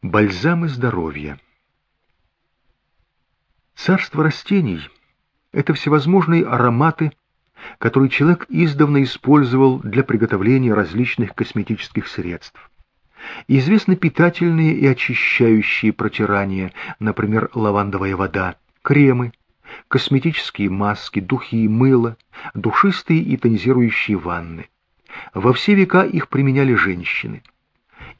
Бальзамы здоровья. Царство растений — это всевозможные ароматы, которые человек издавна использовал для приготовления различных косметических средств. Известны питательные и очищающие протирания, например, лавандовая вода, кремы, косметические маски, духи, мыло, душистые и тонизирующие ванны. Во все века их применяли женщины —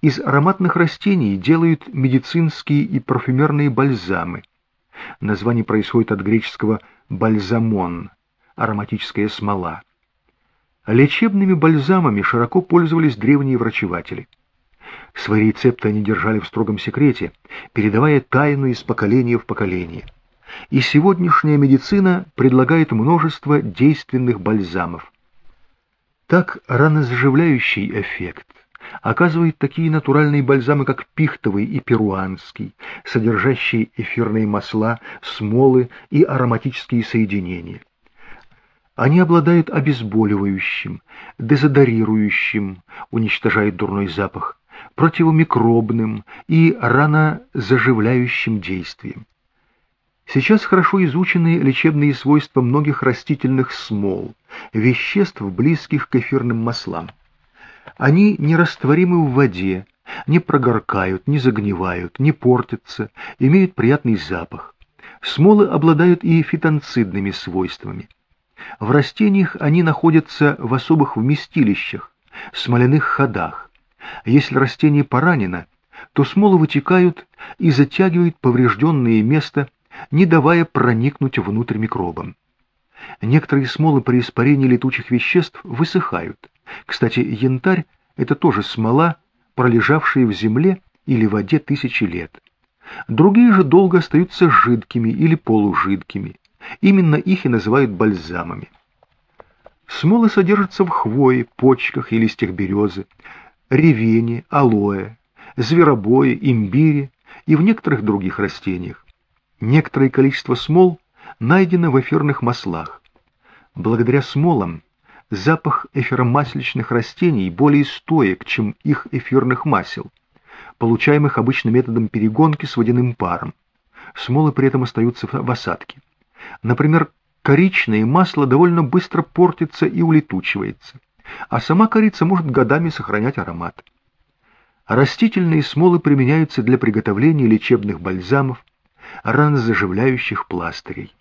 из ароматных растений делают медицинские и парфюмерные бальзамы. Название происходит от греческого «бальзамон» – ароматическая смола. Лечебными бальзамами широко пользовались древние врачеватели. Свои рецепты они держали в строгом секрете, передавая тайну из поколения в поколение. И сегодняшняя медицина предлагает множество действенных бальзамов. Так ранозаживляющий эффект оказывает такие натуральные бальзамы, как пихтовый и перуанский, содержащие эфирные масла, смолы и ароматические соединения. Они обладают обезболивающим, дезодорирующим, уничтожает дурной запах, противомикробным и ранозаживляющим действием. Сейчас хорошо изучены лечебные свойства многих растительных смол, веществ, близких к эфирным маслам. Они нерастворимы в воде, не прогоркают, не загнивают, не портятся, имеют приятный запах. Смолы обладают и фитонцидными свойствами. В растениях они находятся в особых вместилищах, смоляных ходах. Если растение поранено, то смолы вытекают и затягивают поврежденное место, не давая проникнуть внутрь микробам. Некоторые смолы при испарении летучих веществ высыхают. Кстати, янтарь — это тоже смола, пролежавшая в земле или воде тысячи лет. Другие же долго остаются жидкими или полужидкими. Именно их и называют бальзамами. Смолы содержатся в хвое, почках и листьях березы, ревене, алоэ, зверобое, имбире и в некоторых других растениях. Некоторое количество смол найдено в эфирных маслах. Благодаря смолам запах эфиромасличных растений более стоек, чем их эфирных масел, получаемых обычно методом перегонки с водяным паром. Смолы при этом остаются в осадке. Например, коричное масло довольно быстро портится и улетучивается, а сама корица может годами сохранять аромат. Растительные смолы применяются для приготовления лечебных бальзамов, ранозаживляющих пластырей.